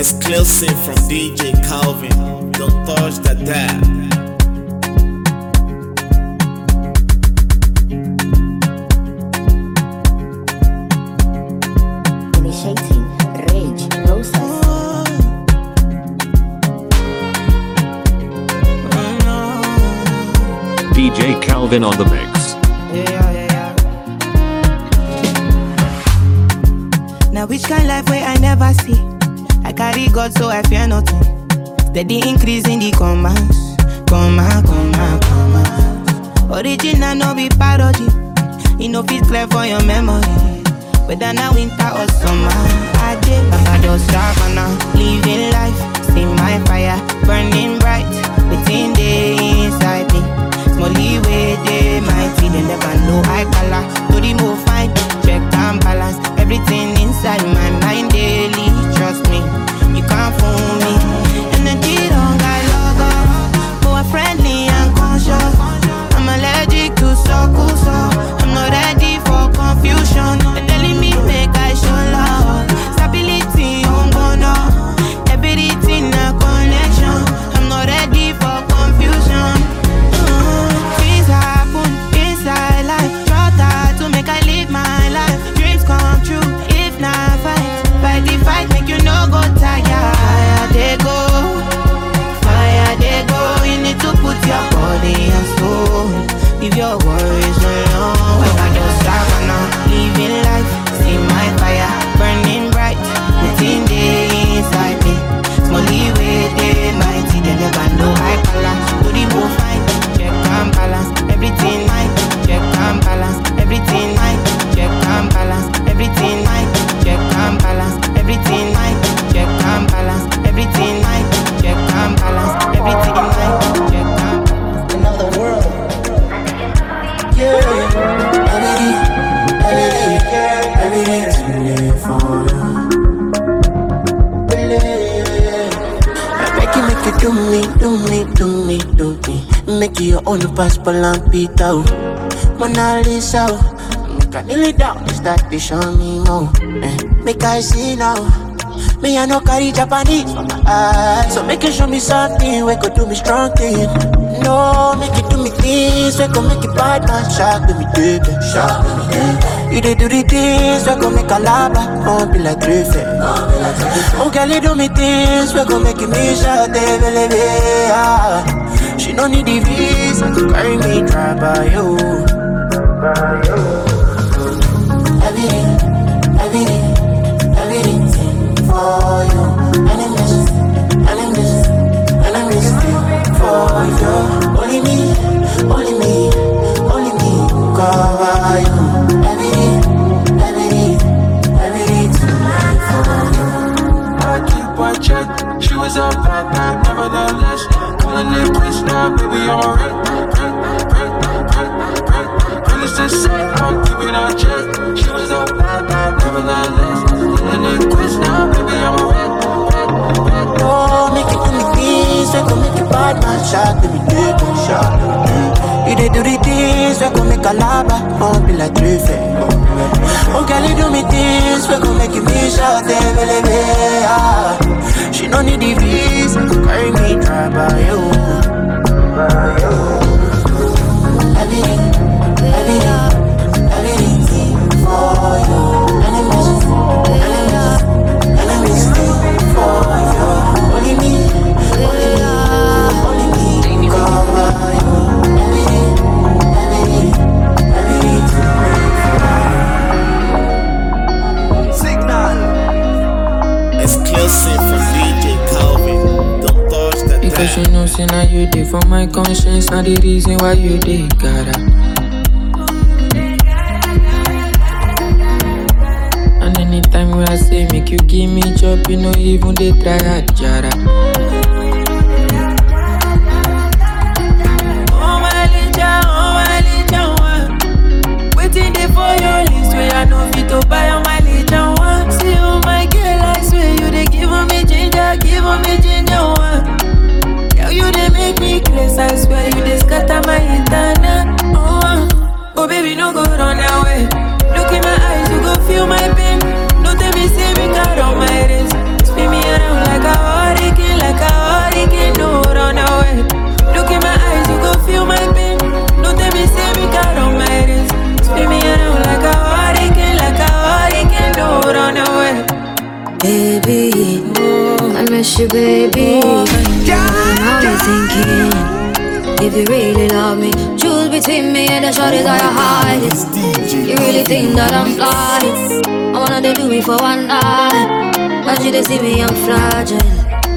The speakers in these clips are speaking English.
Exclusive from DJ Calvin. Don't touch the dab. Initiating rage process. DJ Calvin on the mix. Yeah, yeah, yeah. Now which kind of life way I never see? I carry God so I fear nothing. Steady increase in the commands, comma, comma, comma. Original no be parody. It no fit clear for your memory. Whether now winter or summer, I did Baba just now, living life. See my fire burning bright within the inside me. Small leeway, they mighty, they never know I color. To the move fine, check and balance. Everything inside my mind daily, trust me. You can't fool me. Energy don't got logo, but we're friendly and conscious. I'm allergic to circle, and Peter. oh. Mona Lisa, oh. make I kneel it down, that they show me more? Eh, Make I see now. Me I no carry Japanese for my eyes, so make you show me something we could do me strong thing. No, make you do me things we could make you bad man shock with me, baby. Shock with me, baby. You dey do the things we could make a lava, won't be like Griffin. Oh, girl, you do me things we could make you miss out, baby, baby. ah. She no need the visa to carry me drive by you. Everything, for you. Enemies, enemies, enemies for you. Only me, only me, only me cover you. For you. She was a bad man, nevertheless. Calling it quits now, baby, I'm a say, I'm keeping on check. She was a bad it now, baby, I'm a. Oh, make it do me things that gon' make you bad man shot to be dead, shot dead. You dey do the things that gon' make a lava, won't be like Griffin. Oh, girl, you do me things that gon' make you miss out there. Ah. She no need the visa carry me drive by you. By you. Everything, everything, say now you did for my conscience, now the reason why you did, gotta. And anytime when I say make you give me job, you know even they try a jara. Oh oh one. Oh. Waiting there for your list where I know fit to buy on place, I swear you just my internal. Oh, oh, baby, no go run away. Look in my eyes, you go feel my pain. No tell me, say me out on my wrist. Spin me around like a hurricane, like a hurricane. No run away. Look in my eyes, you go feel my pain. No tell me, say me out on my wrist. Spin me around like a hurricane, like a hurricane. No run away. Baby, oh. I miss you, baby. Oh, I'm always thinking if you really love me, choose between me and the shorties on your highest. You really think that I'm fly? I wanna they do me for one night. But you they see me, I'm fragile.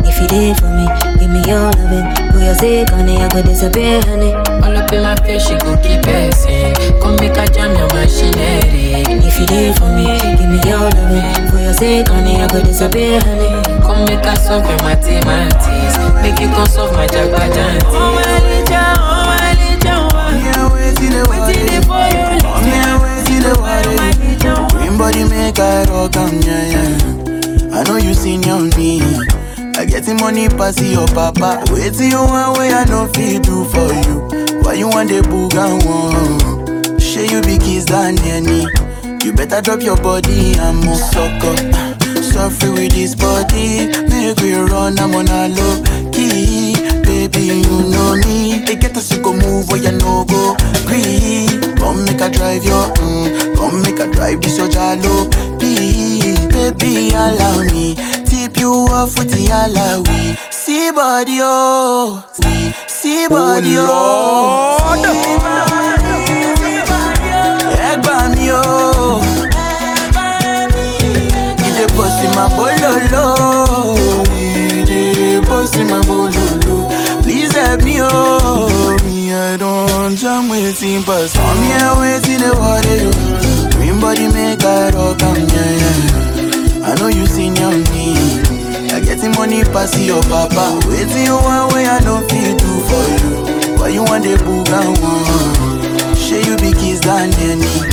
If you did for me, give me your loving. Put your sick on it, I could disappear, honey. All up in my face, she go keep passing. Come make a jam your machinery. If you did for me, give me your loving. For your sake, honey, I could disappear, honey. Come make a solve your mathematics. Make you come solve my jagbajanti. Oh my lija, oh my lija, Yeah, waiting the waiting there for you. I'm here waiting the my lija, Green body make I rock am, yeah, yeah. I know you seen on me. I get the money pass your papa. Waiting you one way I no fit do for you. Why you want the booga one? Share you be kiss than any. You better drop your body and move suck up. Suffer with this body, make we run, I'm on a low key. Baby, you know me. They get us to go move where you no go. Green, come make a drive your, mm, come make a drive this your jalo. Baby, allow me. Tip you off with the alawi. See body, oh, see, see body, oh. Egba mi, oh. Please help me, oh. Me, I don't jam waiting, but I'm here waiting the water. Green body make I rock, am yeah, yeah. I know you seen on me. I get the money pass your papa. Waiting you one way I don't feel do for you. Why you want the booga one? Share you be kiss than any.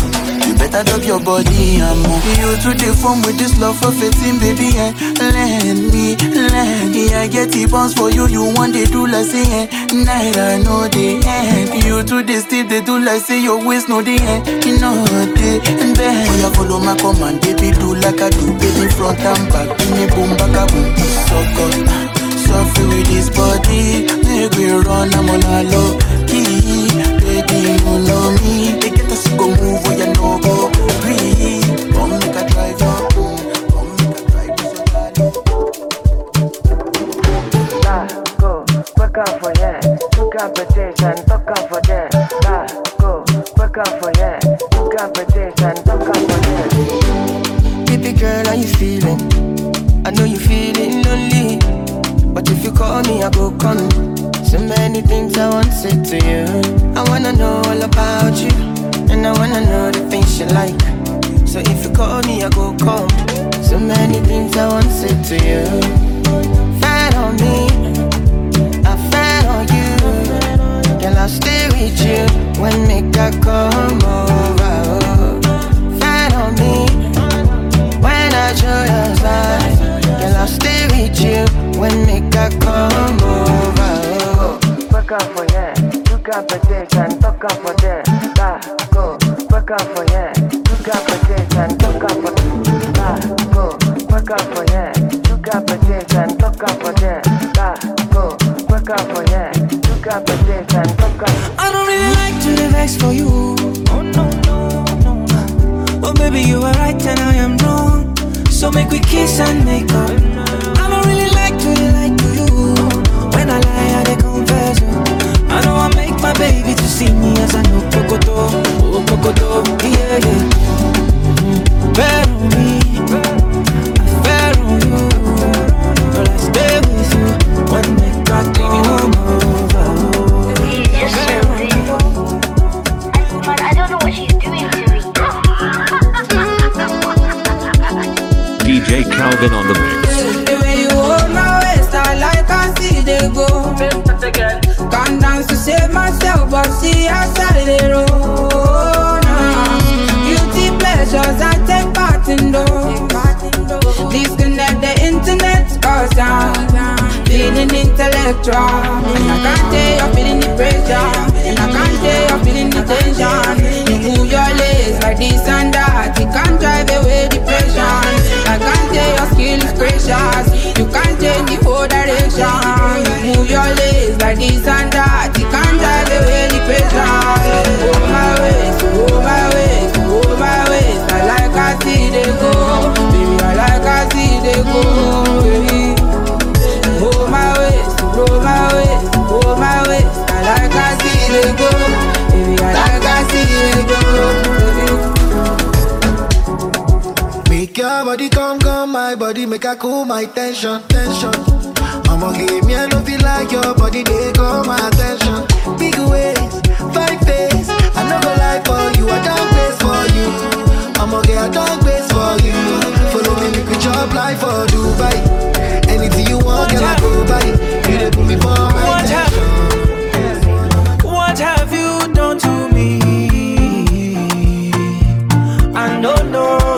Better drop your body and move. You to the form with this love for fitting, baby. Eh? Let me, let me. I get the bounce for you. You want they do like say, eh? Night I know the end. You to the steep, they do like say your waist no the end. You know the bend. Oh, yeah, follow my command, baby. Do like I do, baby. Front and back, give me boom, back a boom. So good. Suffer with this body, make we run, I'm on a low your body come, come, my body make a cool my tension, tension. I'ma give me a love feel like your body, they call my attention. Big ways, five days, I no go lie for you, I don't place for you. I'ma get a dog place for you. Follow me, make we chop life for Dubai. Anything you want, girl, I go buy. You dey put me for my What have, what have you done to me? I don't know.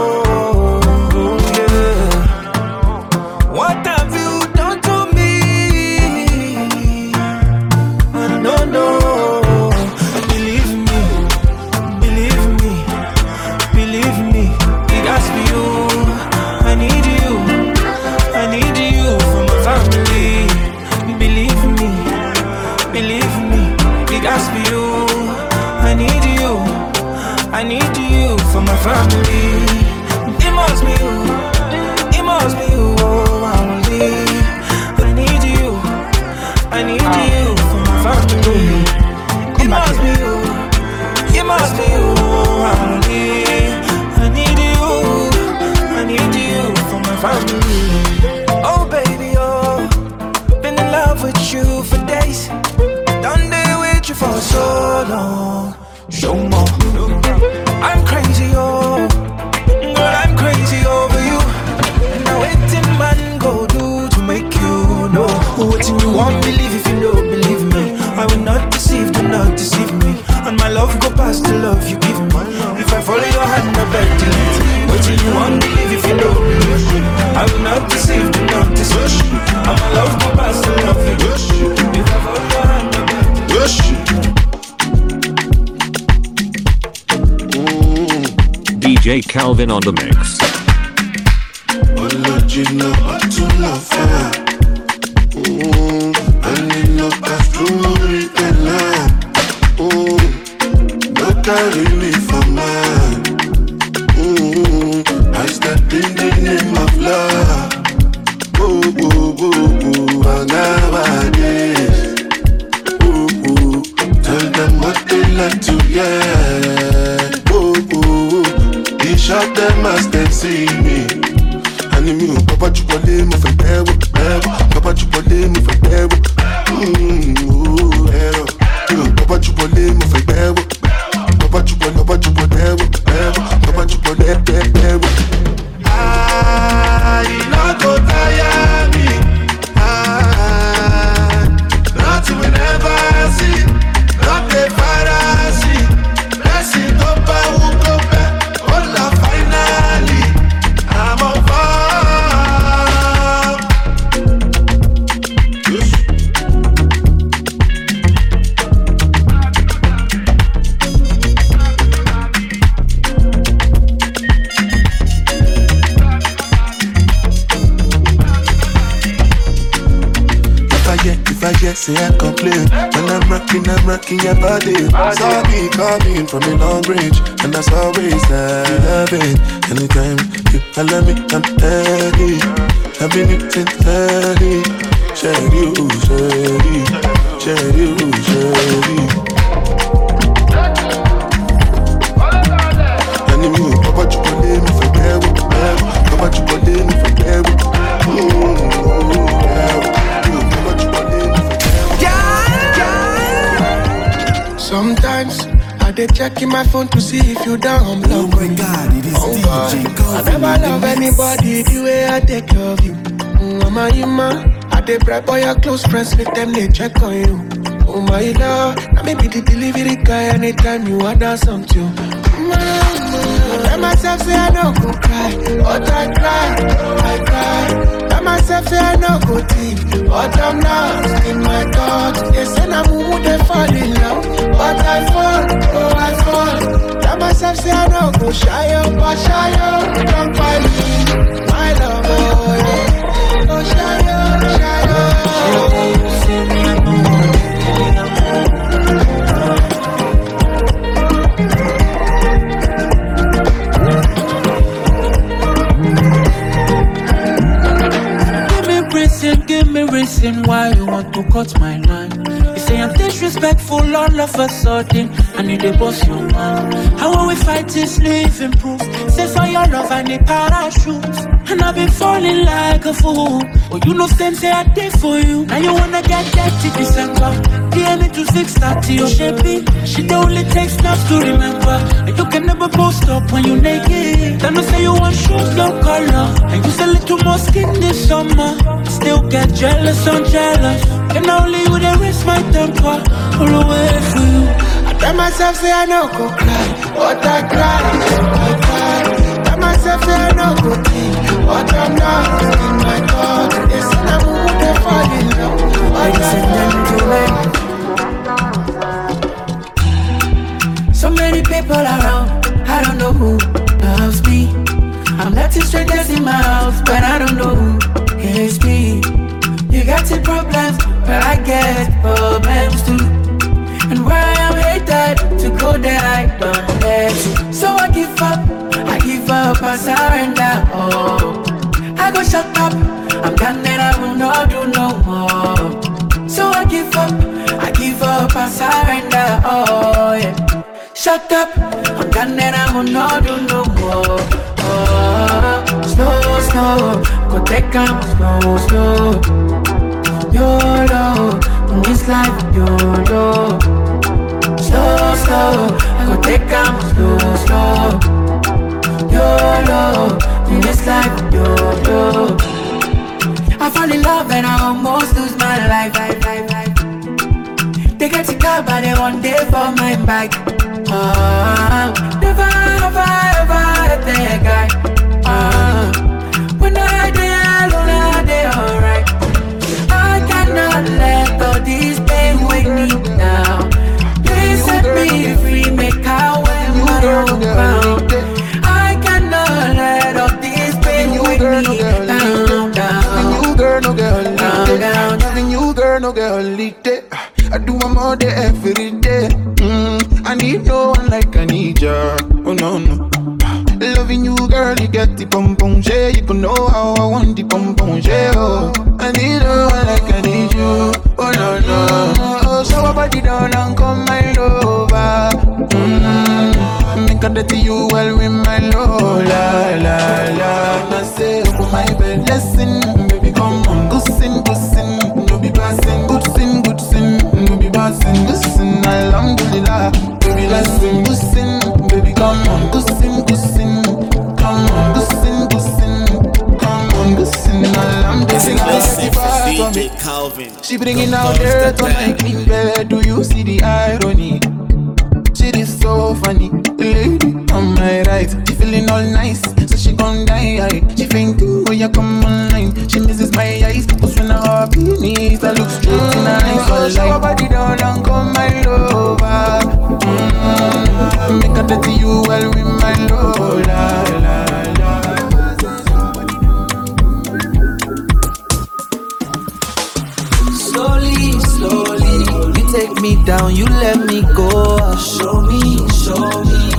Love you give me. If I follow your hand, I beg to let Waiting you won't believe if you don't believe. I will not deceive, do not deceive me. And my love go past the love you. If I follow your hand, I beg to DJ Calvin on the mix. Original carry me for man. Mm, I step in the name of love. Boo, boo, boo, boo, and nowadays. Boo, boo, tell them what they like to hear. Boo, boo, he shot them as they see me. Ani mi ò pápá jù wọlé rocking, I'm rocking your body. Saw me coming from a long range, and that's always love it. Anytime you follow me, I'm ready. I've been since early. Share you, share you, share you, share you. I dey checking my phone to see if you down Oh my god, it is DJ I never love anybody the way I take care of you. Mm, Mama, you man, I dey bribe all your close friends, make them they check on you. Oh my love, now me be the delivery guy anytime you order something. Tell myself say I don't go cry, but I cry, I cry. Tell myself say I no go think, but I'm lost in my thoughts. They say na mumu they fall in love, but I fall, oh I fall. Tell myself say I no go shy up, but shy don't find me, my love, oh yeah. Oh shy reason, why you want to cut my line. You say I'm disrespectful. all of a sudden. I need a boss your man. How when we fight this living proof? Say for your love I need parachutes. And I've been falling like a fool. Oh, you know, say I did for you. Now you wanna get dirty December. DM to 630 your shaping. She the only takes snaps to remember. And you can never post up when you naked. Then I say you want shoes, no color. And use a little more skin this summer. Still get jealous, I'm jealous. And only you the rest my temper. All the way for you. I tell myself say I no go cry, What I cry, I cry. Tell myself say I no go think, but I'm not in my thoughts. They say I'm who they fall in love. Ladies and many people around, I don't know who loves me. I'm letting strangers in my house, but I don't know who hates me. You got your problems, but I get problems too. And why I am hated, to go there I don't let you. So I give up, I give up, I surrender. Oh, I go shut up, I'm done and I will not do no more. So I give up, I give up, I surrender. Oh yeah. Shut up, I'm done and I will not do no more. Oh, slow, slow, go take time, slow, slow. YOLO, in this life, YOLO. Slow, slow, go take time, slow, slow. YOLO, in this life, YOLO. I fall in love and I almost lose my life. life, life, life. They get to car, but they one day for my bike. Uh, never, ever, ever let that guy. Uh, when I I alright. I cannot let all these pain weigh me down. Please set me free, make I own crown. I cannot let all these pain weigh me down, down. girl, no girl, no girl. I do them all day, every day. I no one like I need ya. Oh no no. Loving you, girl, you get the pom pom share. You can know how I want the pom pom share. Oh, I need one like I need you. Oh no no. Oh, so my body down and come my lover. Mm, make a dirty you well with my love. La la la. I say, oh my bed, listen, baby, come on, go sin, go sin, no be passing, good sin, good sin, no be passing, sin, alhamdulillah, baby, listen, good sin, baby, come on, good sin, good sin, come on, good sin, good sin, come on, good sin, alhamdulillah. DJ Calvin. She bringing out dirt on my clean bed. Do you see the irony? Shit is so funny. The lady on my right, she feeling all nice, she gon' die. She fainting when you come online. She misses my eyes, cause when I hop in knees, I look straight in her eyes. So show her body down and come my lover. Mm-hmm. Make her dirty you well with my love. La, la, la. Slowly, slowly, you take me down, you let me go. Show me, show me.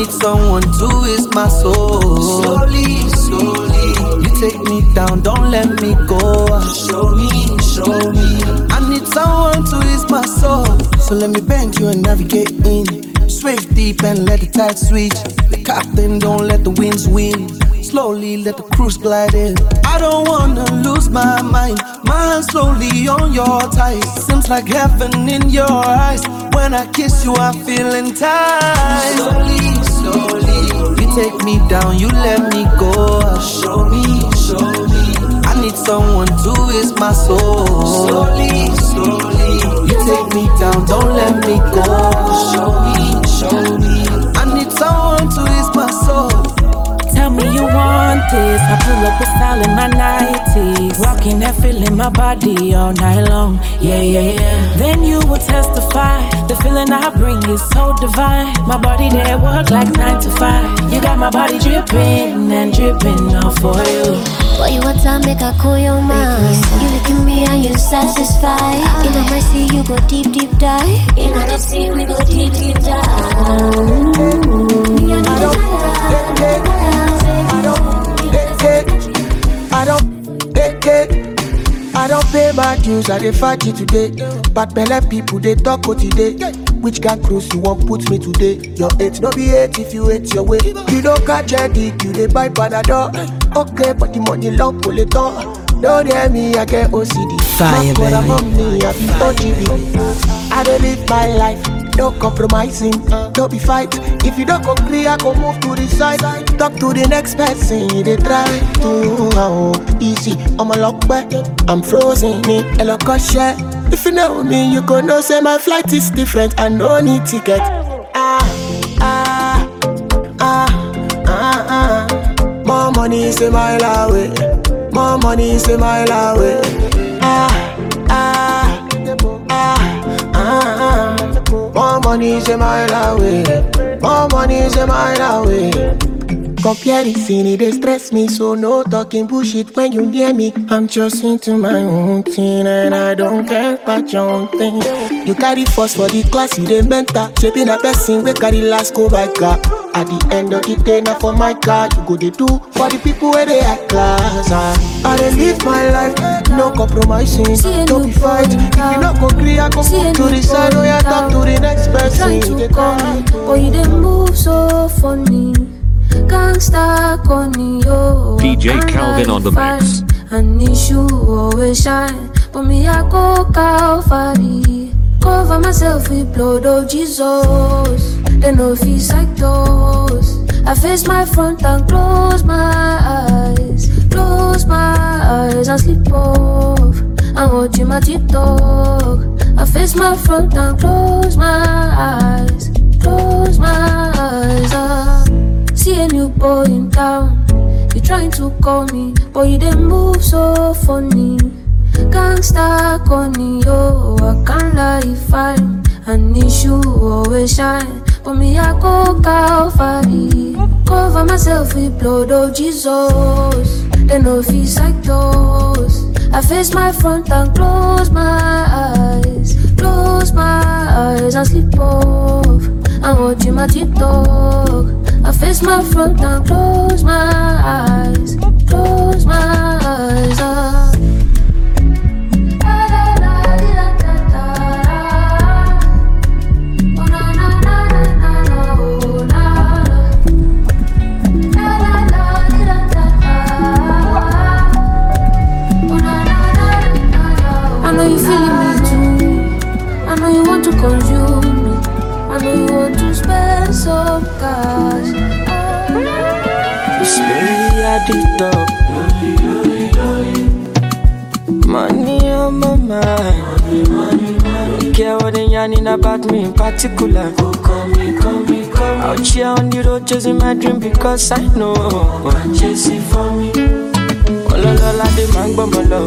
I need someone to ease my soul. Slowly, slowly, you take me down, don't let me go. Show me, show me. I need someone to ease my soul. So let me bend you and navigate in. Swift deep and let the tide switch. The captain don't let the winds win. Slowly let the cruise glide in. I don't wanna lose my mind. My hand slowly on your thighs. Seems like heaven in your eyes. When I kiss you, I'm feeling tight. Slowly, take me down, you let me go. Show me, show me. I need someone to ease my soul. Slowly, slowly, you take me down, don't let me go. Show me, show me. I need someone to ease my soul. Tell me you want this. I pull up a style in my 90s. Walking and feeling my body all night long. Yeah, yeah, yeah. Then you will testify. The feeling I bring is so divine. My body there work like 9 to 5. You got my body dripping and dripping all for you. Boy, you want time, make I cool your mind. You look at me and you satisfied. In the mercy, you go deep, deep dive. In the sea, we go deep, deep dive. I don't, I don't, I don't pay my Bad news, I dey fight it today. Bad belle people, they talk what today. Which can close you won't put me today? Your hate no be hate if you hate your way. You don't catch a dick, you dey buy panadol. Okay, but the money long pull it on. Don't hear me, I get OCD. Fire, I'm baby. on me, I be OGB. I don't live my life, no compromising, don't be fight. If you don't agree, I go move to the side. Talk to the next person, they try to oh, easy. I'm a lock back, I'm frozen in a local share. If you know me, you go know say my flight is different. I no need ticket. More money is a mile away. More money is a mile away. Ah, ah, ah, ah. More money is a mile away. More money is a mile away. Comparison, it dey stress me, so no talking bullshit when you near me. I'm just into my own thing, and I don't care about your own thing. You carry first for the class, you dey mentor. Shaping a person, we carry last go by car. At the end of the day, now for my car, you go they do for the people where they at class. ah. I dey live my life, no compromising, don't be fight. If you not go agree, I go move to the side, oh yeah, talk to the next person. Trying They to call call me. me, but you dey move so funny. Gangsta Connie, yo. DJ I Calvin on the like mix. fine, An issue always shine, but me I go Calvary. Cover myself with blood of Jesus. They no fees like those. I face my front and close my eyes, close my eyes and sleep off. I'm watching my TikTok. I face my front and close my eyes, close my eyes. Ah. See a new boy in town. You trying to call me, but you didn't move so funny. Gangsta Connie, yo, I can't lie, fine. An issue always shine, but me I go Calvary. Cover myself with blood of Jesus. They no fees like those. I face my front and close my eyes, close my eyes and sleep off. I'm watching my TikTok. I face my front and close my eyes, close my eyes. About me in particular. Oh, call me, call me, call me. Out here on the road chasing my dream because I know. Chasing for me. ọlọ́lọ́lá dé máa ń gbọ́mọ lọ.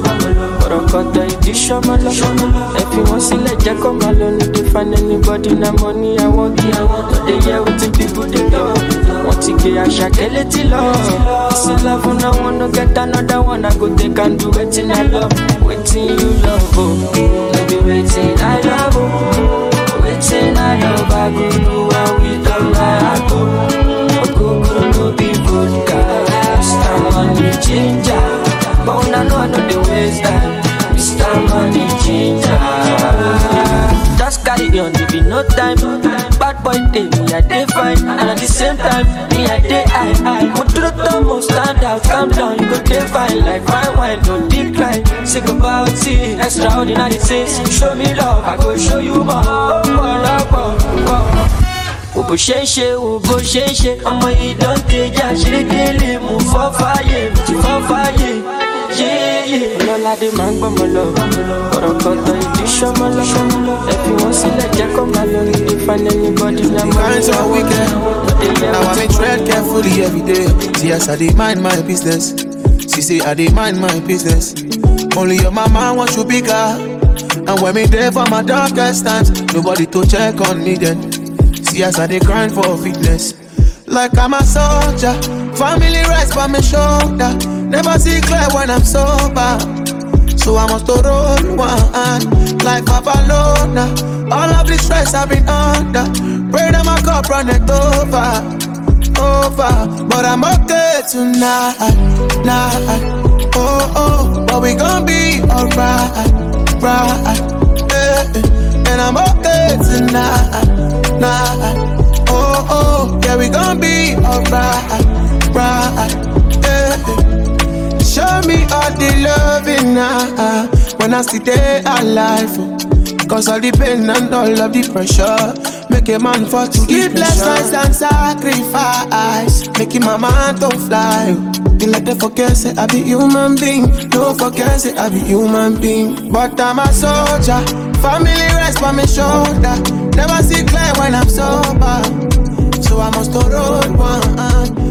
Ọ̀rọ̀ kọ̀tọ̀ ìdí sọ́mọ lọ. Ẹ wọ́n sílẹ̀ jẹ́ kó máa lọ. Ní dey find anybody na money i want. It no dey hear wetin people dey talk wọ́n ti gbé àṣàkẹ́ létí lọ. Sí love na one no get another one. I go take and do wetin i love. Wetin you love o no be wetin i love o vodka mr. Money ginger. But no dey waste time mr. Money ginger on if you no time. Bad boy dey me i dey fine. And at the same time me i dey high high. Mo dúró tán mo stand out calm down. You go dey fine like fine wine no decline. Sick about it extraordinary things. Show me love i go show you more. Ọ̀pọ̀lọpọ̀ nǹkan wò bó ṣe ń ṣe wò bó ṣe ń ṣe. Ọmọ ìdán tẹjà ṣerékélé mú fọ́ fàyè tí fọ́ fàyè yéyé. ọlọ́ládé máa ń gbọ́mọ lọ ọ̀rọ̀ kọ̀tọ̀ ìdí sọ́mọ lọ ẹ fi wọ́n sílẹ̀ jẹ́ kó máa lọ dey find anybody na mọ́ Kinds of weekend. Now I may tread carefully every day. See, yes, I dey mind my business. She say I dey mind my business. Only your mama wants you bigger. And when me there for my darkest times, nobody to check on me then. See, as I dey grind for fitness. Like I'm a soldier, family rests by my shoulder. Never see clear when I'm sober. So I must roll one like Papalona. All of the stress I've been under. Pray that my cup run it over, over. But I'm okay tonight, night. Oh oh, but we gon' be alright. Yeah, and I'm okay tonight. Night. Oh, oh, yeah, we gon' be alright. Right. Show me all the loving now. When I see they alive. oh. Cause all the pain and all of the pressure Make a man fall to Sleepless nights and sacrifice Making my mind to fly oh. You let them forget say I be human being No forget say I be human being But I'm a soldier Family rest by my shoulder Never see clear when I'm sober So I must road one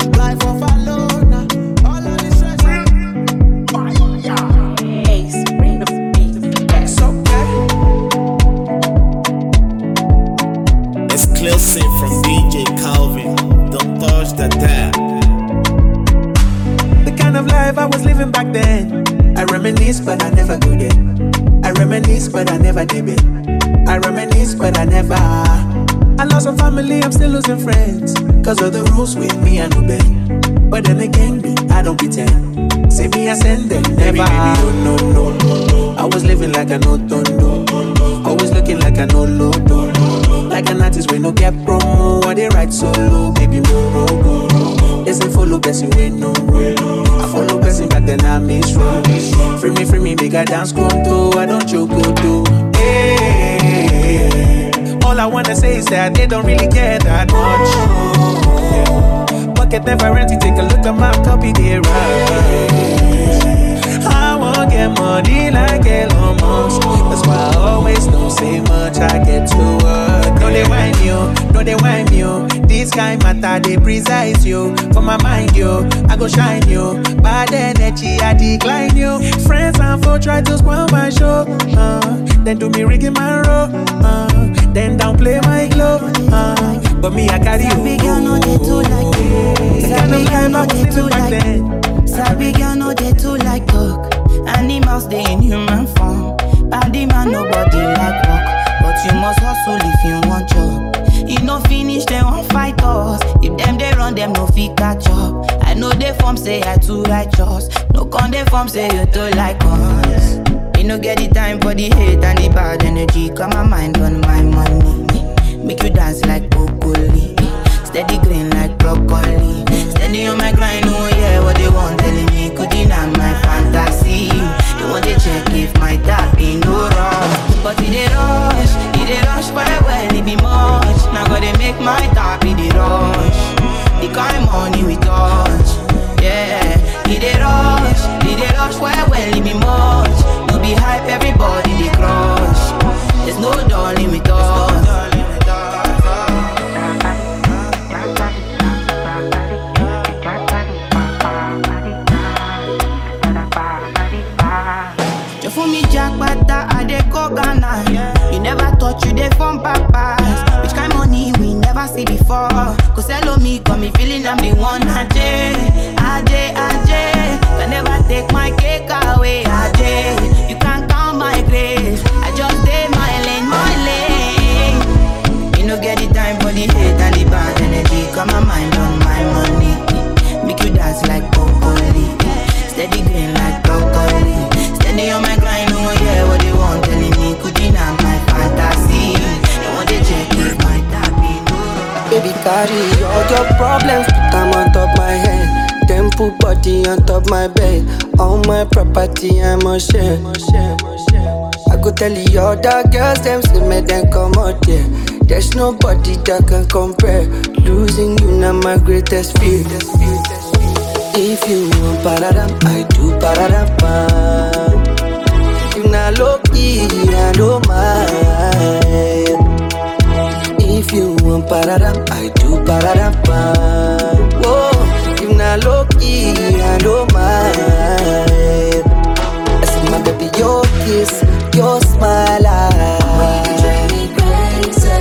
touch the. The kind of life I was living back then. I reminisce, but I never go there. I reminisce, but I never did it. I reminisce, but I never. I lost some family, I'm still losing friends. Cause of the rules with me, I know bend. But then again, me, I don't pretend. Say me, I send them, never. no, no, no, no. I was living like I no, no, no. Always looking like I no, no, no. Like an artist, we no get promo. Or they write solo, maybe more, more. They say follow person, we no. I follow person, but then I miss road. Free me, free me, make I dance conto. I don't joke, go do. Hey, all I wanna say is that they don't really care that much. Pocket never empty, take a look at my copy, they right. I won't get money like Elon Musk. That's why I always don't say much. I get to work. No, they whine you, no, they whine you. This kind matter, they precise you. For my mind, you, I go shine you. Bad energy, I decline you. Friends and foe try to spoil my show. Uh, then do me rigging my row. Uh, then downplay my glow. Uh, but me, I carry you. Big girl, no, they too like Sabi girl, no, they too like Sabi girl, no, they too like talk. Animals, they in human form. Body man, nobody like walk. But you must hustle if you want job. You no finish, they won't fight us. If them they run, them no fit catch up. I know they form say I too righteous. No con they form say you too like us. Me no get the time for the hate and the bad energy. Come my mind on my money. Make you dance like broccoli. Steady green like broccoli. Steady on my grind, oh yeah, what they want telling me. Could deny my fantasy. They want to check if my tap ain't no wrong. But it dey rush, my tap it dey rush. The kind money I'm the one. Ajay, carry all your problems, put them on top my head. Put body on top my bed. All my property, I must share. I could tell you all the girls, them say me then come out there. There's nobody that can compare. Losing you now my greatest fear. If you want pararam, I do pararam. If not low key, I don't mind. If you want pararam, I do pararam. Whoa, if not low key, I don't mind. I see my baby, your kiss, your smile. ah.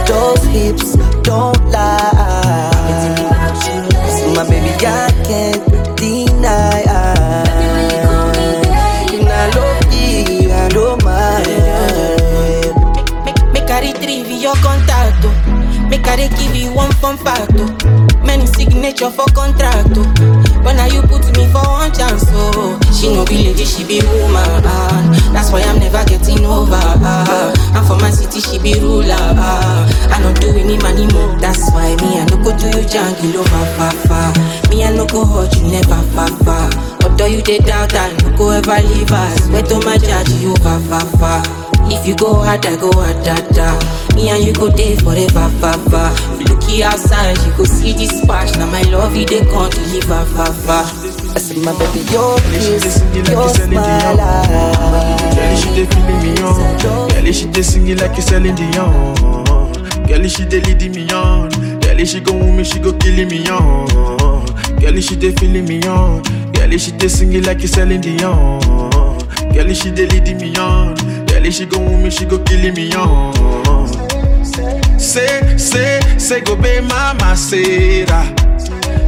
Those hips don't lie. I see my baby, I can't dey give you one fun fact. oh. Many signature for contract. oh. But now you put me for one chance, so she no be lady, she be woman. That's why I'm never getting over. And for my city, she be ruler. I don't do any money more. That's why me I no go do you jungle over far far. Me I no go hurt you never far far. Although you did doubt, I no go ever leave us. Wait to my judge you over far far. If you go hard, I go hard, da, da. Me and you go there forever, fa, fa. If you look here outside, you go see this splash. Now my love, you they can't deliver, fa, fa. I said, my baby, your kiss, your smile. Girl, she dey feeling me on. Girl, she dey singing like it's Celine Dion. Girl, she dey leading me on. Girl, she go woo me, she go killing me on. Girl, she dey feeling me on. Girl, she dey singing like it's Celine Dion. Girl, she dey leading me on. Girl, she go woo me, she go killing me on. Say, say, say, go be mama, say.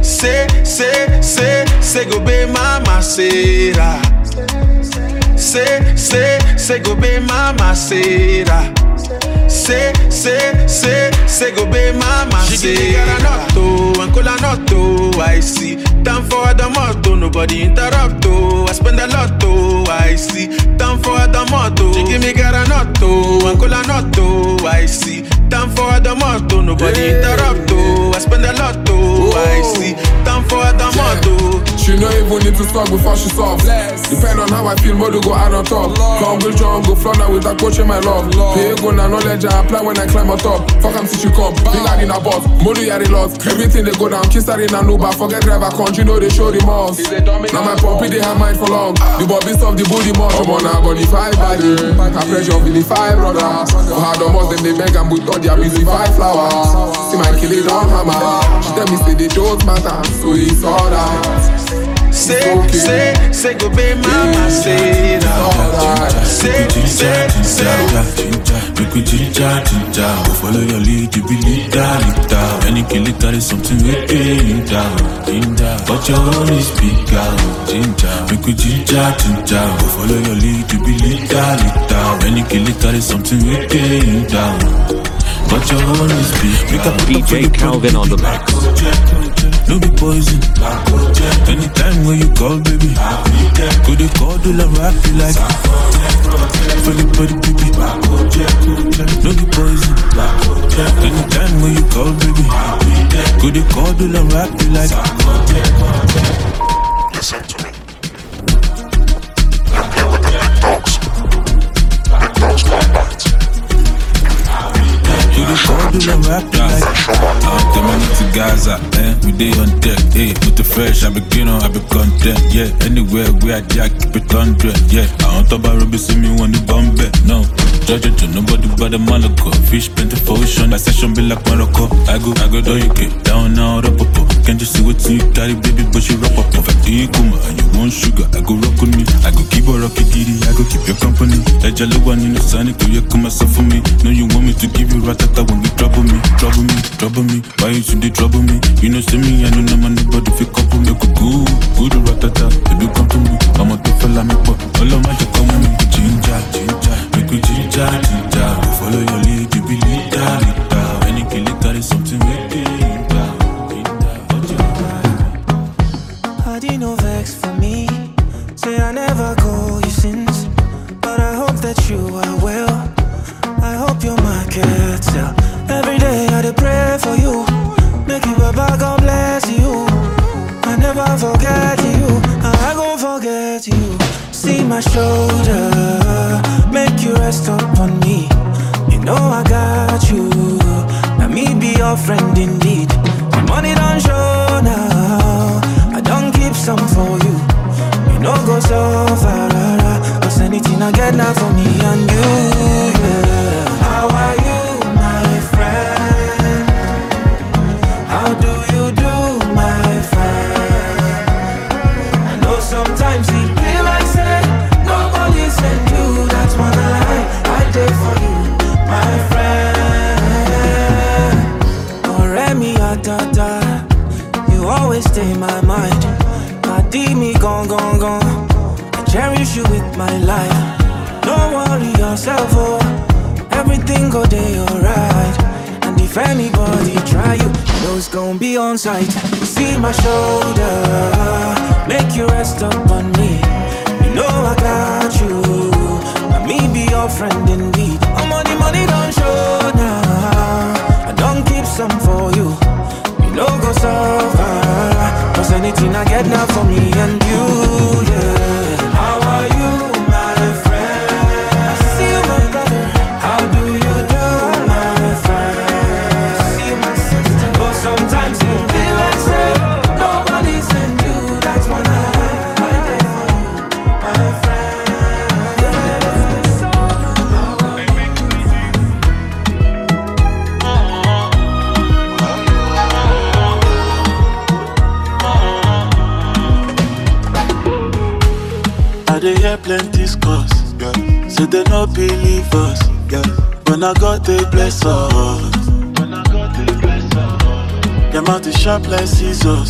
Say, say, say, say, go be mama, say. Say, say, say, go be mama, say that. Say, say, say, say, go be mama, say She give me granotto oh, and cola notto, oh, I see. Time for the motto, nobody interrupt, oh I spend a lot, oh, I see. Time for the motto She give me granotto oh, and cola notto, I see. Time for the motto, nobody interrupt, oh I spend a lot, oh, I see Time for the motto She no even need to talk before she soft. Depend on how I feel, more to go add on top. Come go jungle, flounder with a coach in my love. Pay go na knowledge I apply when I climb on top. Fuck I'm since you come, big in a boss. Money are the lot. Everything they go down, kiss her in an Uber. Forget driver, country know they show the most. Now my puppy they have mind for long. Ah. The bobby of the booty most. Come on now, body five body. I pressure five brother. For hard almost them they beg and put all their busy five flowers. See my kill it on hammer. She tell me say they don't matter, so it's alright. Say, say, say, go be mama, say that. Say, say, say. Make we ginger, ginger. Go follow your lead, you be leader, leader. Any kill it, that is something we ginger, ginger. But your own is bigger, ginger. Make we ginger, ginger. Go follow your lead, you be leader, leader. Any kill it, that is something we ginger. But own is bigger. Make up DJ Calvin on the mix. No be poison. Anytime when you call, baby. Could you call the love rap you like? Feel it, body, baby. No be poison. Anytime when you call, baby. Could you call the love rap you like? The call the love rap like? Them I to Gaza, We day on deck, eh? With the fresh, I begin on, I be content, yeah. Anywhere we are, I keep it hundred, yeah. I don't talk about rubber, see me when the bomb back, no. Judge it to nobody but the Malaco. Fish plenty for ocean, my session be like Morocco. I go, I go, you get down now, up, up, up. Can't you see what you carry, baby, but you rock up. If I you come and you want sugar, I go rock with me. I go keep a rocky kitty, I go keep your company. Like Jolly one in the sun, do you come myself for me? No, you want me to give you ratata when you trouble me, trouble me, trouble me. Why you should they trouble me? You know, see me, I know no man, if you couple me, go good, good ratata. Baby, come to me, I'm a tough fella, me, but all of my come me. Ginger, ginger, make me ginger, ginger. Follow your lead, you be leader, my shoulder, make you rest upon me. You know I got you. Now me be your friend indeed. The money don't show now. I don't keep some for you. You know go so far. Cause anything I get now for me and you. Yeah. stay in my mind. My D me gone, gone, gone. I cherish you with my life. Don't worry yourself, oh. Everything go day alright. And if anybody try you, know it's gonna be on sight. See my shoulder, make you rest up on me. You know I got you. Let me be your friend indeed. Oh, I'm on the money, don't show. Know go suffer. Cause anything I get now for me and you, When I got they bless us. Them out to sharp like scissors.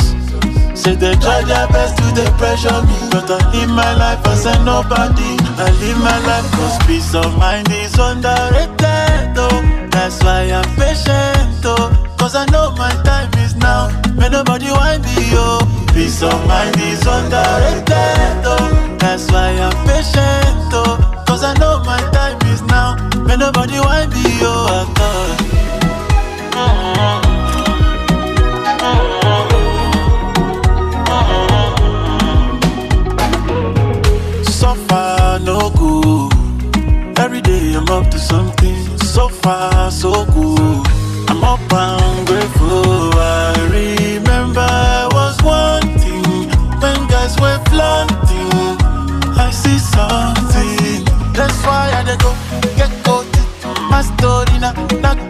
Say they try their best to they pressure me. But I live my life as a nobody. I live my life cause peace of mind is underrated. Oh. That's why I'm patient. Oh. Cause I know my time is now. May nobody want me. Oh. Peace of mind is underrated. Oh. That's why I'm patient. Oh. Cause I know is May nobody want. Oh. I thought. Suffer no good. Every day I'm up to something. So far, so good. I'm up and grateful. I remember I was wanting when guys were flaunting. I see something. That's why I go. My story now, not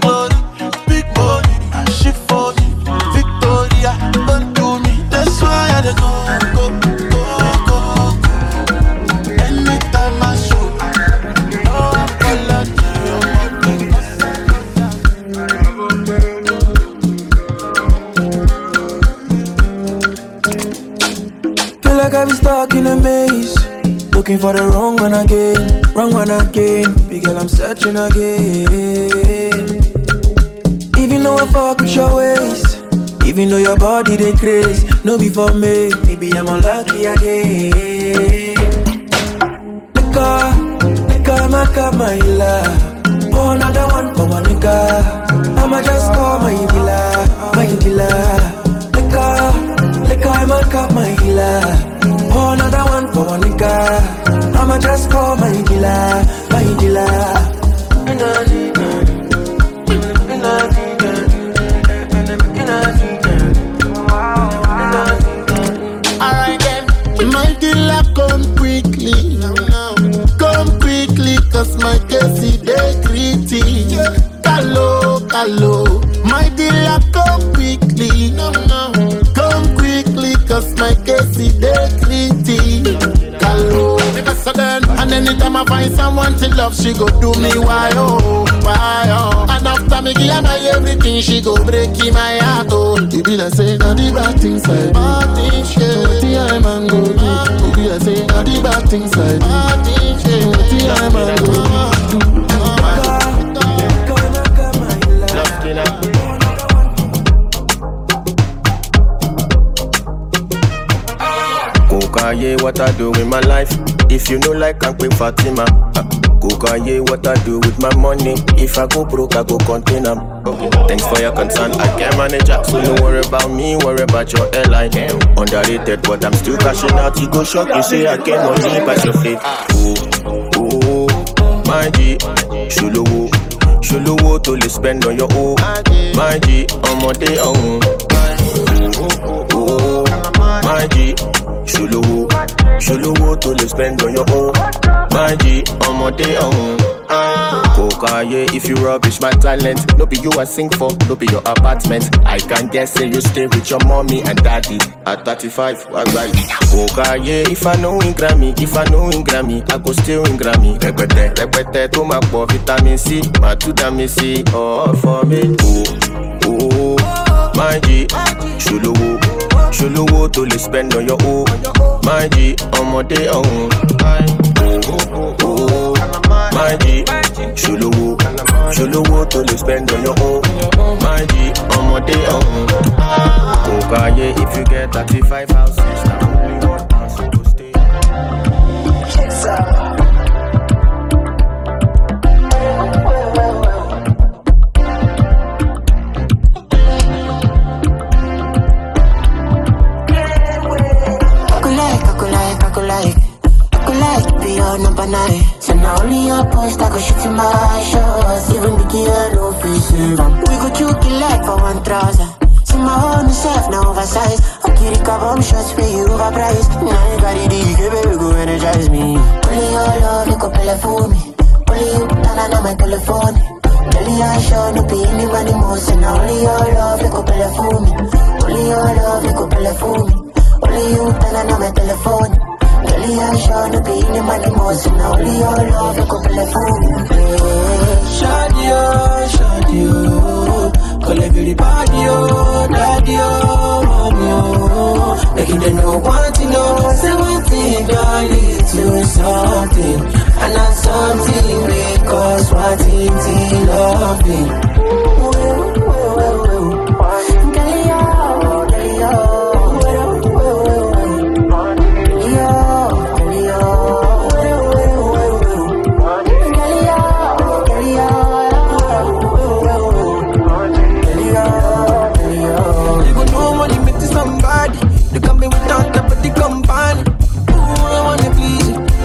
Looking for the wrong one again, wrong one again. Big girl, I'm searching again. Even though I fuck with your ways, even though your body they craze, no be for me. Maybe I'm unlucky again. Nigga, nigga, my cup my love. Oh, another one for my nigga. I'ma just call my dealer, my dealer. Nigga, nigga, maka my healer. Oh, another one for my nigga. I'ma just call my dealer, my dealer. Cause my case is dey gritty. Hello, hello. My dealer come quickly. Come quickly, cause my gritty. Hello. So then, and anytime I find someone to love, she go do me why oh, why oh. And after me give my everything, she go break my heart oh. It be like say now the bad things I do, bad things yeah. The I man go do? It be like say now the bad things I do, bad things yeah. The I man go do? Kokaye, what I do with my life? If you know like I'm quick Fatima. Uh, Kokaye, what I do with my money? If I go broke, I go contain 'em. Okay. Thanks for your concern, I can manage up. So don't worry about me, worry about your airline. Underrated, but I'm still cashing out. You go shock, you say I get money, pass your faith. Oh, oh, my G, ṣolówó, ṣolówó tó lè spend on your own. My G, ọmọdé ọ̀hún. Oh, oh, my G, ṣolówó, ṣolówó tó lè spend on your own. My G, ọmọdé ọ̀hún. Kokaye, if you rubbish my talent, no be you I sing for, no be your apartment. I can guess say you stay with your mommy and daddy at 35. Wagbai. Kokaye, if I know in Grammy, if I know in Grammy, I go still in Grammy. Rẹpẹtẹ, rẹpẹtẹ tó máa pọ̀ vitamin C, máa tún dá mi sí, all oh, for me. Oh, oh, my G, ṣolówó, ṣolówó tó lè spend on your own. My G, ọmọdé ọ̀hún. My G, ṣolówó, ṣolówó tó lè spend on your own. My G, ọmọdé ọ̀hún. Kokaye, if you get thirty-five houses, na nine. So now only your post I go shoot in my shots. Even girl no face We go it like for one trouser. See my own self now oversized. I carry bomb shots for you overpriced. Now you got it, you baby go energize me. Only your love you go play for me. Only you turn on my telephone. Only I show no be any money more. So now only your love you go play for me. Only your love you go play for me. Only you turn on my telephone. Only I show no be more. So now only your love play for me. Shadi oh, shadi oh, collect the body oh, daddy oh, mommy oh. Making them know one thing oh, say one thing, lead to something, and not something because what it loving.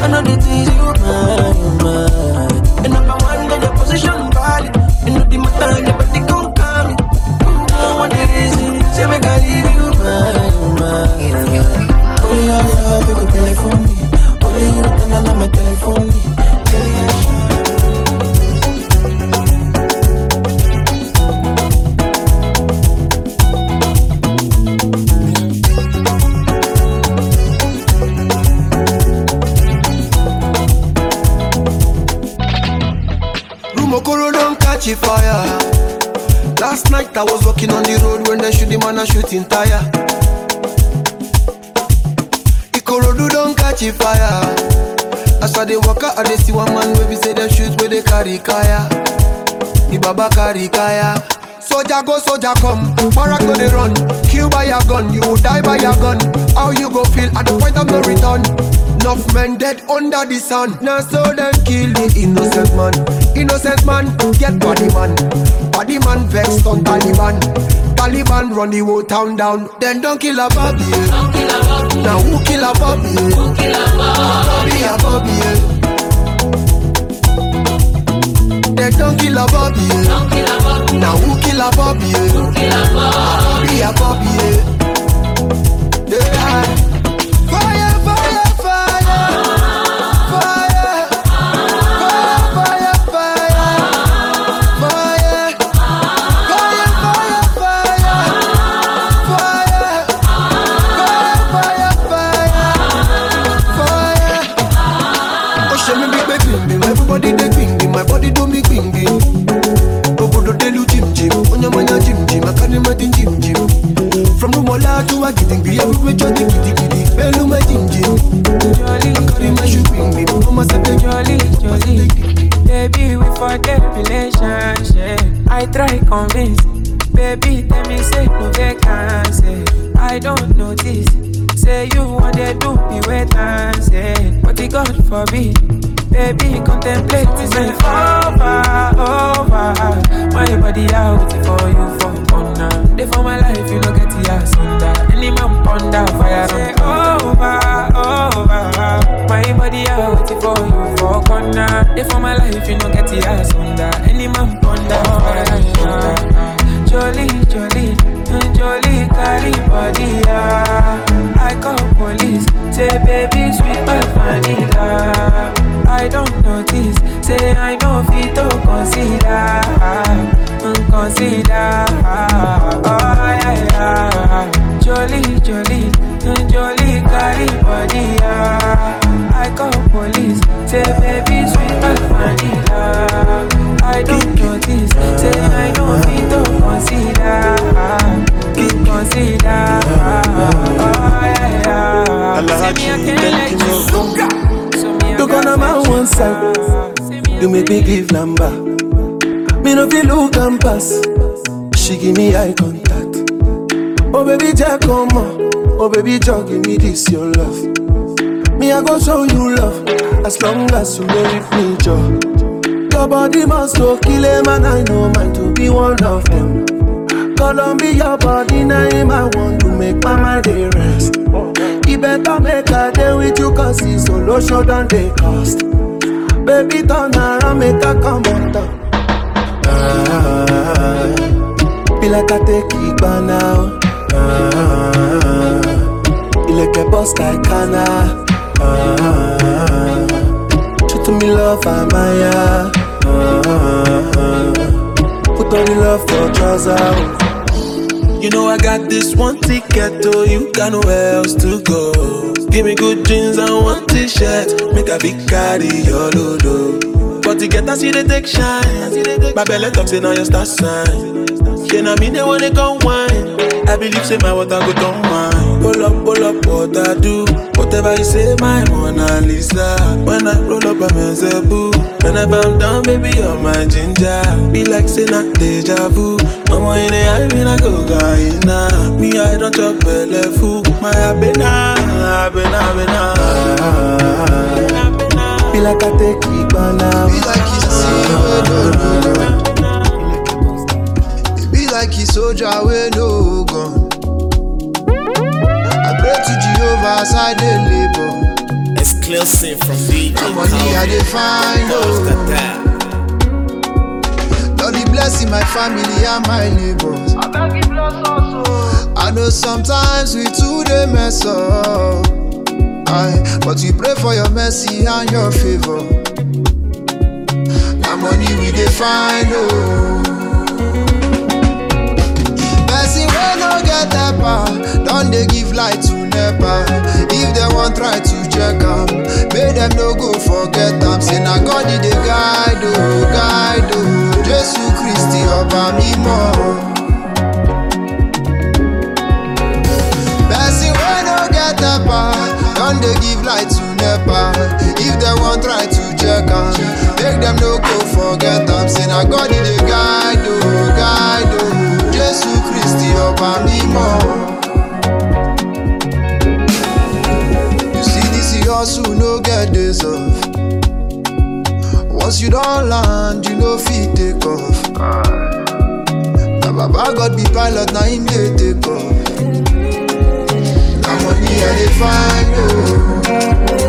Know they tease you, man, man. And number one, got your position valid. You know the matter, a tire. Ikorodu don't catch a fire. As I dey walk out, I dey see one man where we say them shoot where they carry kaya. The baba carry kaya. Soldier go, soldier come. Barak no dey run. Kill by your gun, you will die by your gun. How you go feel at the point of no return? Enough men dead under the sun. Now so them kill the innocent man. Innocent man get body man. Body man vexed on Taliban. Taliban run the whole town down. Then don't kill a Bobby. Now who kill a Bobby? Bobby a Bobby. They don't kill a Bobby. Now who kill a Bobby? Bobby a Bobby. Everywhere jolly giddy giddy. Belu my jim jim. Jolly. Mama say baby, jolly, jolly. Baby, we for the relationship. I try convince. Baby, tell me say no vacancy. I don't notice. Say you want to do me wait and say, eh? but the God forbid. Baby, contemplate me over, over. My body out for you for honor. They for my life, you know get the ass under. Any man ponder fire. Say over, over. My body out for you for corner. They for my life, you know get the ass under. Any man ponder fire. Jolly, jolly, jolly, carry body, ah. I call police, say baby, sweet my vanilla. I don't notice, say I know fit to consider, consider. Oh yeah, yeah. Jolly, jolly, jolly, carry body, ah. I call police, say baby, sweet my vanilla. I don't notice, say I know fit to consider, consider. Oh yeah, yeah. See me, I can't let you. Look on man one side. You make me give number. Me no feel look and pass. She give me eye contact. Oh baby, Jack, come on. Oh baby, Jack, give me this your love. Me I go show you love as long as you know with me, Joe. Your body must go kill him and I know mine to be one of them. Columbia body name I want to make my mind dey rest. He better make a day with you cause it's solo show than they cost. Baby, turn around, make a come on top. Ah, be like I take it by now. Ah, like a boss like Kana. Ah, to me love, I'm Maya. Put all the love for trousers. You know I got this one ticket to you got nowhere else to go. Give me good jeans and one t-shirt, make a big carry your load. But to get I see the take shine. My belly talks in on your star sign. She na me they wanna go wine. I believe say my water go down mine. Pull up, pull up, what I do. Whatever you say, my Mona Lisa. When I roll up, I'm in a boo. Whenever I'm down, baby, you're my ginger. Be like say na deja vu. Mama in the eye, me go now. Me I don't chop belly food. My abena, abena, abena. Be like I take it now. Be like you see, be like he soldier we no gun. I pray to Jehovah as I dey labor. Exclusive from DJ money I dey find oh. Lord, he blessing my family and my neighbors. I know sometimes we too dey mess up. Aye, but we pray for your mercy and your favor. Na money we dey find oh. Person wey no get helper don dey give light to nepa. If dem wan try to check am, make dem no go forget am. Say na God dey guide o, guide o. Jesu Kristi ọba mímọ́. Person wey no get helper don dey give light to nepa. If dem wan try to check am, make dem no go forget am. Say na God dey guide o, guide o. Jesu Kristi ọba mímọ́. Hustle no get days off. Once you don land, you no fit take off. Na baba God be pilot, na him dey take off. Na money I dey find o. We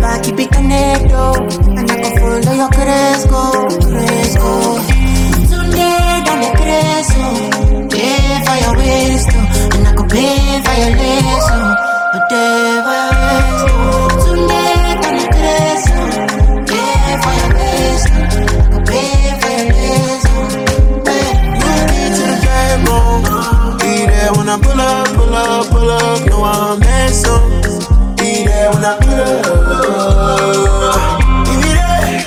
back, keep it connected, and I can follow your Cresco, Cresco. Today, dale Cresco, pay for your waist, oh, and I can pay for your lace, oh, whatever Pull up, pull up, pull up. No, I'm mess up. Be there when I pull up. Give me that.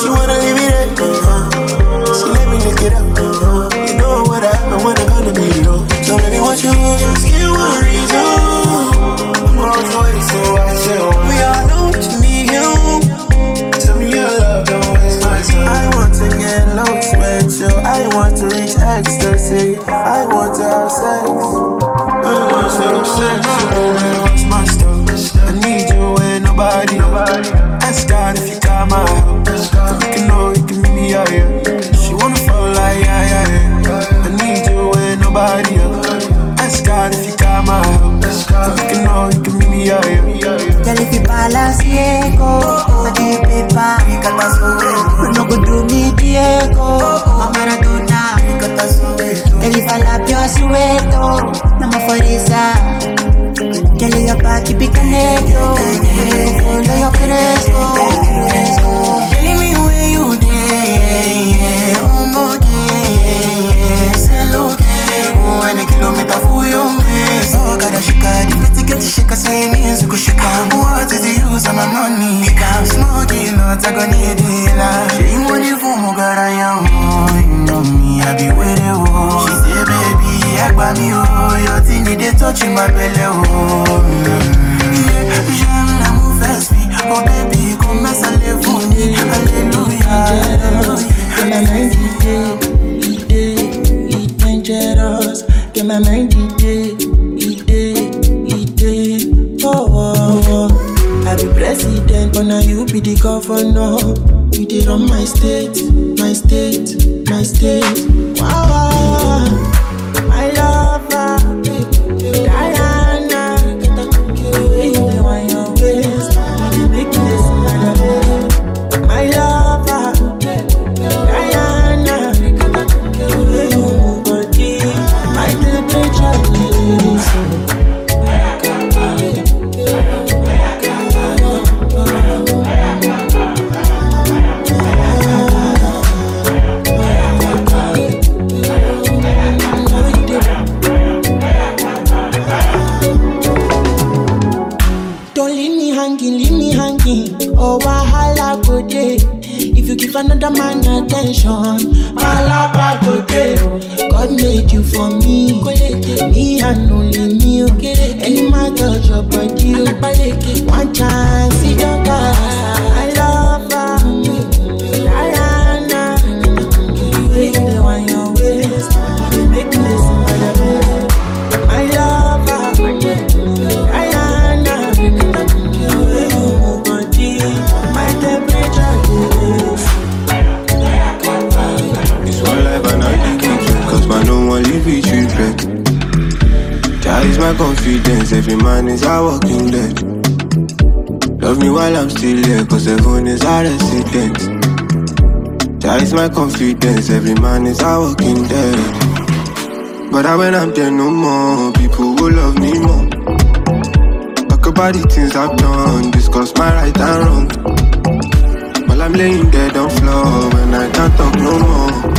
She wanna me. Uh-huh. Let me lick it up. Uh-huh. You know what happened when I'm gonna be though. So baby, what you want? Just give ecstasy. I want to have sex. I want to have sex. What's my stuff? I need you and nobody. Ask God if you got my help. You know you can meet me here. She wanna fall like yeah, yeah, yeah. I need you and nobody. Ask God if you got my help. You know you can meet me here. Tell if you balance Diego, I give you paper. You no go do me Diego, my Maradona. Tell if I love your sueto, I'm a Farisa. Tell you your back, keep it connected. Follow your Cresco, Cresco. Tell me where you there, oh my day. Hello, one kilometer for your mess. Oh, gotta shake it, get to get to shake, say me, so go shake What is the use of my money? Because smoking, not I gonna need it. She touching my belly, oh. Yeah, j'aime l'amour veste, oh baby, come as I live for me, hallelujah. Get my mind it day, it dangerous. Get my mind it day, it day, it day. Oh, oh, oh. I be president, but now you be the governor. You did on my state, my state, my state. Attention, my confidence. Every man is a walking dead. Love me while I'm still here Cause heaven is a resident That is my confidence. Every man is a walking dead. But I when I'm there no more. People will love me more. Talk about the things I've done. Discuss my right and wrong. While I'm laying dead on floor When I can't talk no more.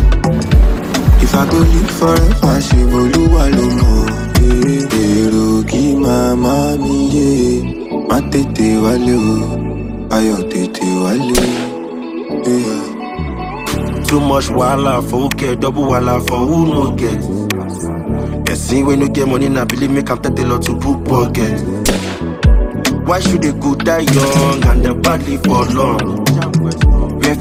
If I go live forever, ló mọ̀. Eh, Èrò kí màmá mi yé, má tètè wálé o, ayọ̀ tètè wálé. Yeah. Too much wahala for who get, double wahala for who no get. Person wey no get money na believe make am tell lot to put pocket. Why should they go die young and the bad for long?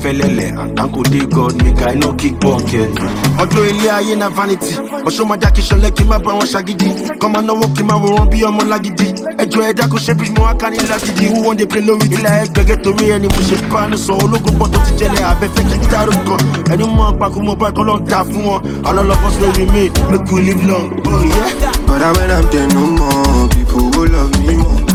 Felele and uncle dey God make I no kick bucket. Ọjọ́ ilé ayé na vanity, ọ̀ṣọ́ máa dákì ṣọlẹ̀ kí n má bá wọn ṣàgídí. Kọ́mọ náwó kí n má wòran bí ọmọ lágídí. Ẹjọ́ ẹ̀dá kò ṣe bí mo wá ká ní lágídí. Who wan dey play lórí ilé ẹgbẹ̀gẹ́ torí ẹni mo ṣe pánú sọ. Ológun pọ̀ tó ti jẹlẹ̀ abẹ́fẹ́ kí n dárúkọ. Ẹni mọ̀ pàkó mo bá kọ́ lọ́n ta fún wọn. Us wey remain, make we live long. Oh. But when I'm there no more, people will love me more.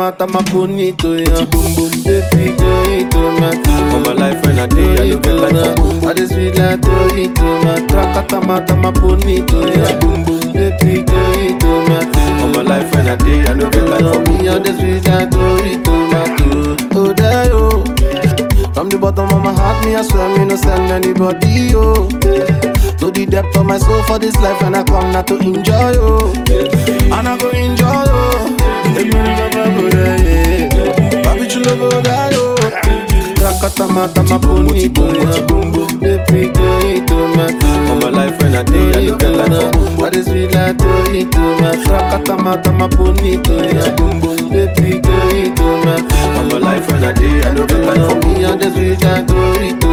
Rakata mata mapunito ya boom boom baby go ito mata. For my life when I day, I don't like boom. I just feel like to ito mata. Rakata mata mapunito ya boom boom baby go ito mata. My life when I day, I don't like for me. I just feel like to ito mata. Oh, there oh. you. bottom of my heart, me I swear me no send anybody, oh. Yeah. To the depth of my soul for this life, and I come not to enjoy, oh. Yeah. And I go enjoy, oh. Hey, me never go there, yeah. Papi chulo go there, oh. Rakata mata ma bonito, yeah. Baby, go into my All my life when I day, I look at life for What is real, I do it to my Rakata mata ma bonito, yeah. Baby, go into my All my life when I day, I look at life for me. And this real, I do it to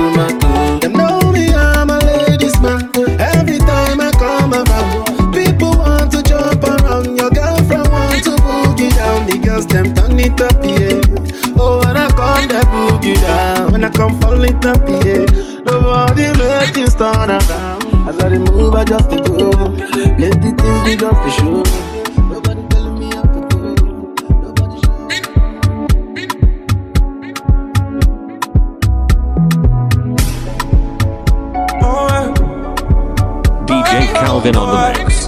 them it up, yeah. Oh, when I come, that boogie down. When I come, fall it up, yeah. Oh, Nobody make things turn around. As I move, I just to go. The things. DJ Calvin on the mix.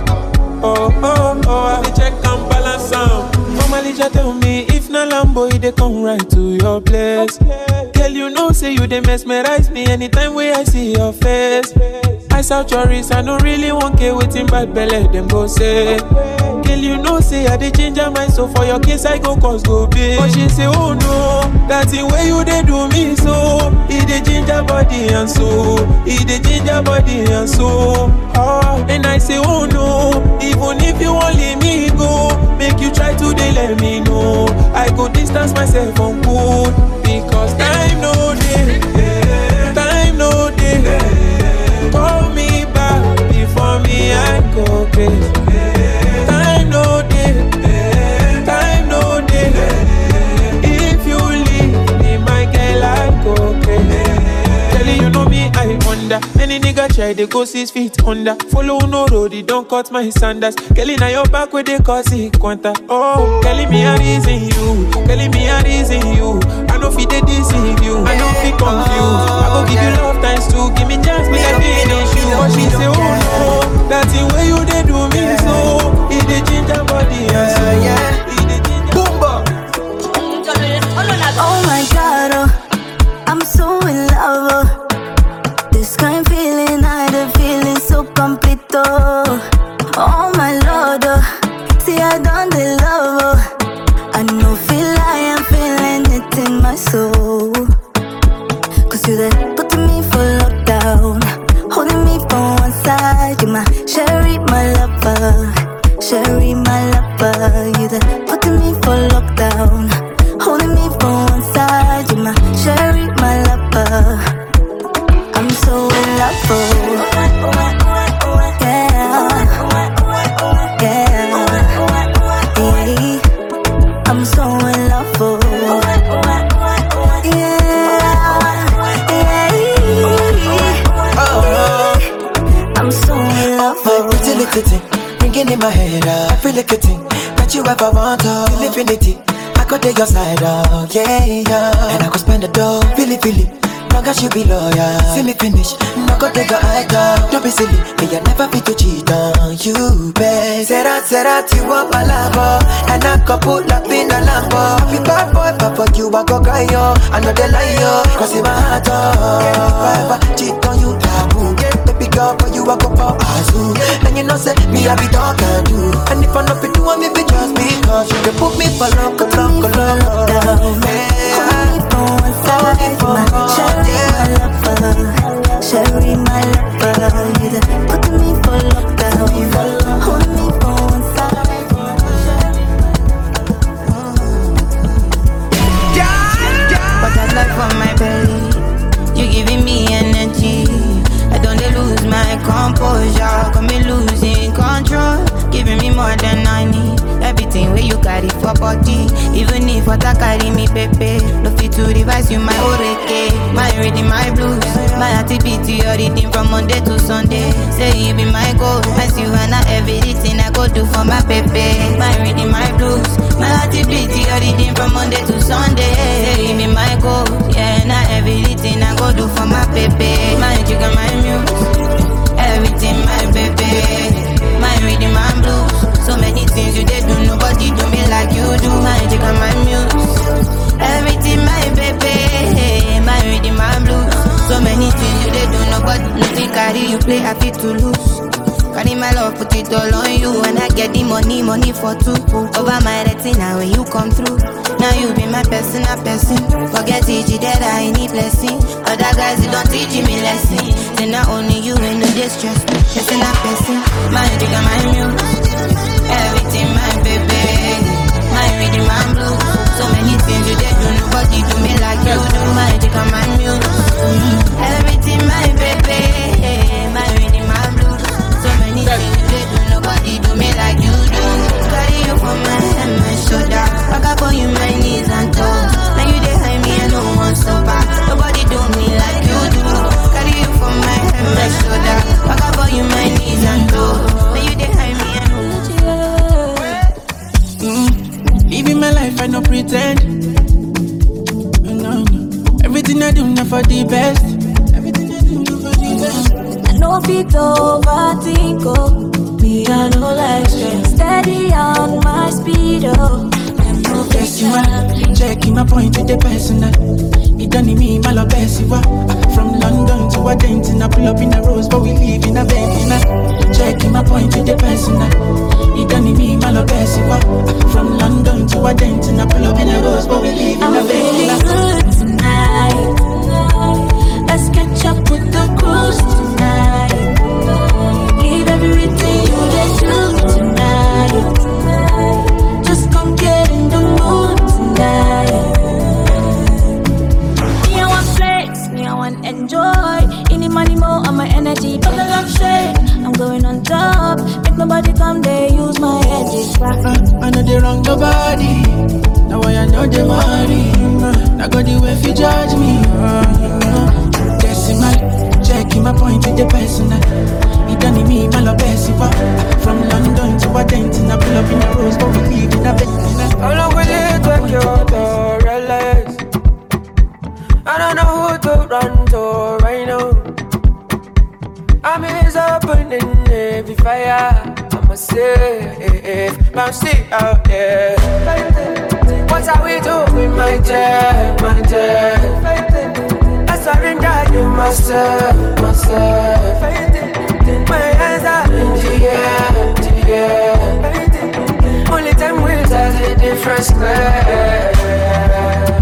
Mama tell me if na Lambo, dey come right to your place. Girl, you know say you dey mesmerize me anytime wey I see your face. Your wrist, I no really wan care wetin bad belle dem go say. Girl, you know say I dey ginger my soul for your case, I go cause go big. But she say, oh no, that thing wey you dey do me so, e dey ginger body and soul, e dey ginger body and soul. Ah, and I say, oh no, even if you wan leave me go, make you try to dey let me know. I go distance myself from good because time no dey, go crazy. I wonder. Any nigga try, they go six feet under. Follow no road, it don't cut my sandals. Kelly, now your back where they cause it quanta. Oh, Kelly, me a reason you. Kelly, me a reason you. I know fi they deceive you. I know fi confused. I go give you love times two. Give me chance, me I finish you. But she say, oh no, that thing where you they do me so. It the ginger body and so. It the ginger. Boomba. Oh my god, oh, I'm so in love. Oh. This kind feeling, I the feeling so complete. Oh, oh my lord, oh. see I done the love. Oh. I know feel I am feeling it in my soul. Cause you the putting me for lockdown, holding me from one side. You're my sherry, my lover, sherry, my lover. Yeah, yeah. And I could spend the dough, really, really. Long as you be loyal, see me finish. No go take your eye down. Don't be silly, me I never be to cheat on you, babe. Say that you want my love, and I could pull up in a Lambo. Be bad boy, but for you I go cry, yo. I know they lie, yo. Cause in my heart, oh. If I ever cheat on you, taboo. Baby girl, for you I go for Azu. And you know say me I be dog and do. And if I'm not be doing me, be just because you can put me for love, love, love, love. Sherry, my lover, you putting me for lockdown, for one my belly, you giving me energy. I don't lose my composure, got me losing control, giving me more than I need. Everything where you carry for body, even if water carry me pepe. No fit to revise you my oreke, my reading my blues, my activity your reading from Monday to Sunday. Say you be my goal, as you and I everything I go do for my pepe. My reading my blues, my activity your reading from Monday to Sunday. Say you be my goal, yeah, now everything I go do for my pepe. My jigga, my muse, everything my pepe. My rhythm and blues. So many things you did do, nobody do me like you do. My chick and my muse. Everything my baby. My rhythm and blues. So many things you did do, nobody nothing carry you play. I feel to lose. Carry my love, put it all on and the money, money for two. Over my retina when you come through. Now you be my personal person. Forget it, that I need blessing. Other guys, you don't teach me lesson. Then not only you, ain't no distress. Person a person. My nigga, my muse. Everything, my baby. My rhythm, my blues. So many things you did, do nobody do me like you do. My nigga, my muse. Everything, my baby. Do nobody do me like you do. Carry you for my head, my shoulder. Back up on you, my knees and toes. Now you dey hide me, and no one so bad. Nobody do me like you do. Carry you for my head, my shoulder. Back up on you, my knees and toes. Now you dey hide me, and no one so Mm. Living my life, I no pretend. No, no. Everything I do, not for the best. Everything I do, not for the best. I know fit overthink, oh I know like stress Steady on my speed, oh I'm no Yes, you are checking my point with the personal. It done me, my love, best you are. From London to Argentina, pull up in a rose, but we live in a Bentley. Checking my point with the personal. It done me, my love, best you are. From London to Argentina, pull up in a rose, but we live in I'm Bentley. good tonight judge me. Uh, uh, uh. decimal, checking my point with the personal. Done me, my love, best. From London to Argentina, pull up in a rose, but we live in a bed. How long will it take you to realize? I don't know who to run to right now. I'm is opening every fire. I'ma say, I'm still out there. What are we doing, my dear, my dear? I surrender you myself, myself. In the. Only time will tell the difference.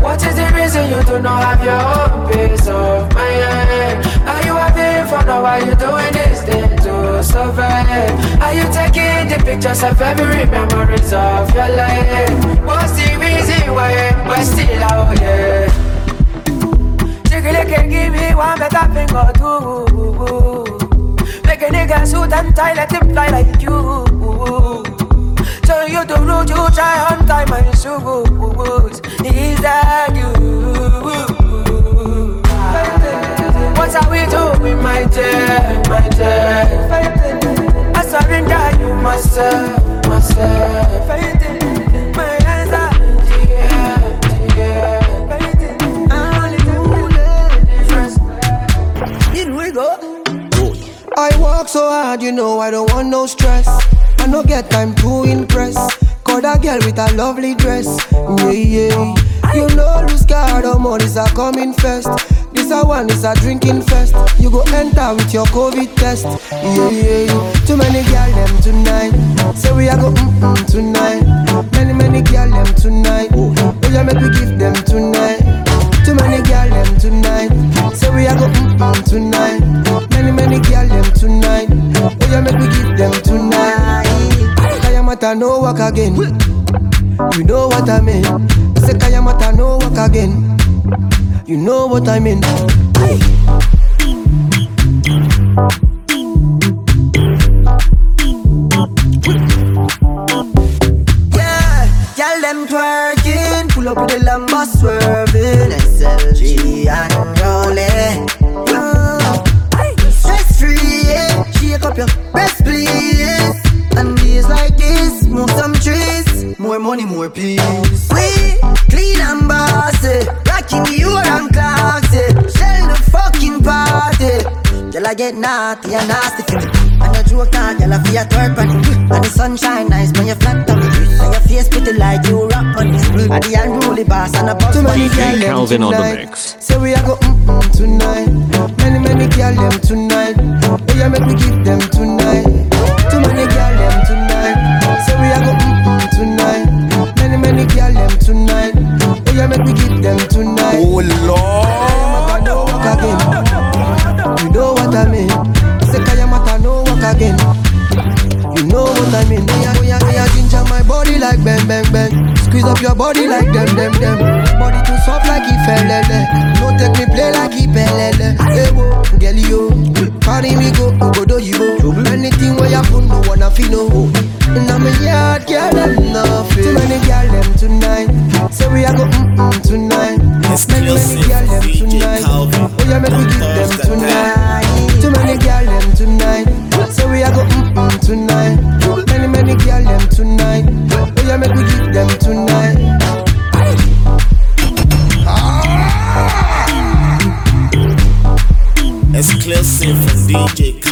What is the reason you do not have your own peace of mind? Are you having fun now? are you doing this thing to survive? Are you taking the pictures of every memories of your life? What's the reason why we're still out here? Chickily can give me one better thing or two. A nigga suit and tie, let him fly like you. So you the road, you try on time my shoes. Is that you? What are we doing, my dear, my dear? I surrender you myself, myself. I work so hard, you know I don't want no stress. I no get time to impress. Call that girl with a lovely dress. Yeah, yeah. You know, lose card, or money's are coming first. This a one is a drinking fest. You go enter with your COVID test. Yeah, yeah. Too many girl them tonight. Say we are go mm mm tonight. Many many girl them tonight. Oh yeah, make we give them tonight. Too many girl tonight. Say we are go mm mm tonight. Many many girl them tonight. Oh yeah, make we give them tonight. Kayamata no work again. You know what I mean. Say Kayamata no work again. You know what I mean. Yeah, girl them twerking, pull up with the Lambo swerving, SLG and rolling. Mm. Stress free, yeah. Shake up your breast, please. And days like this, move some trees. More money, more peace. We clean and bossy, rocking you and classy. Shell the fucking party. Girl, I get naughty and nasty for me. And a joke on, girl, I feel a twerk on it. And the sunshine nice when you flat on me. And your face pretty like you rock on this. I the unruly boss and a boss DJ money girl them Calvin on the mix. Say we a go mm mm tonight. Many many girl them tonight. Oh yeah, make we give them tonight. Too many girl them tonight. Say we a go mm tonight. Many many girl them tonight. Oh yeah, make we give them tonight. Oh Lord. No walk again. You know what I mean? Say Kayamata no walk again. You know what I mean? Yeah, yeah, yeah, ginger my body like bang, bang, bang. Squeeze up your body like them, them, them. Body too soft like he Ifelele. No take me play like Ipelele. Hey, wo, girl, yo. Carry me go, go do you go. Anything where you put, no one a feel no. And I'm a yard, girl, them nothing. Too many girl, them tonight. Say we a go, mm, mm, tonight. Many, many girl, them tonight. Oh, yeah, make we give them tonight. Too many girl, them tonight. Mm tonight. Many many girl them tonight. Oh yeah, make we give them tonight. Exclusive from DJ.